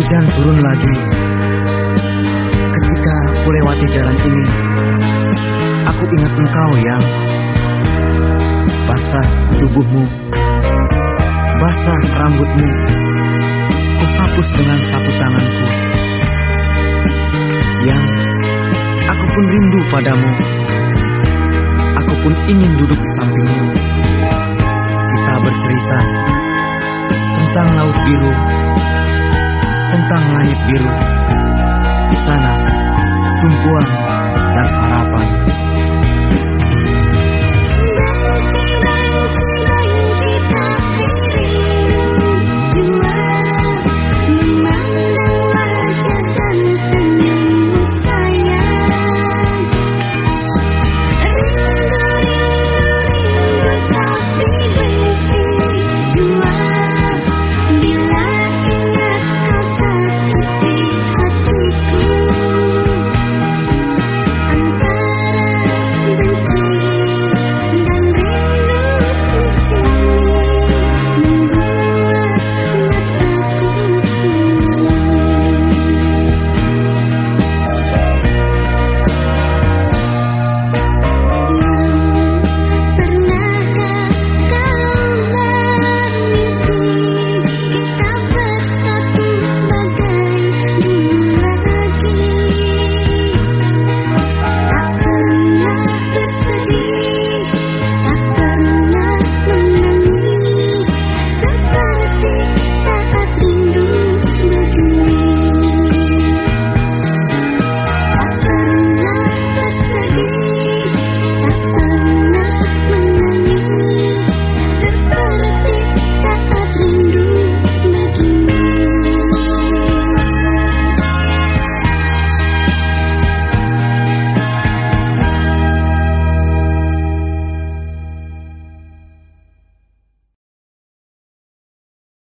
Hujan turun lagi. Ketika aku lewati jalan ini, aku ingat engkau yang basah tubuhmu, basah rambutmu. Ku hapus dengan sapu tanganku. Yang aku pun rindu padamu. Aku pun ingin duduk di sampingmu. Kita bercerita tentang laut biru tentang langit biru. Di sana, tumpuan.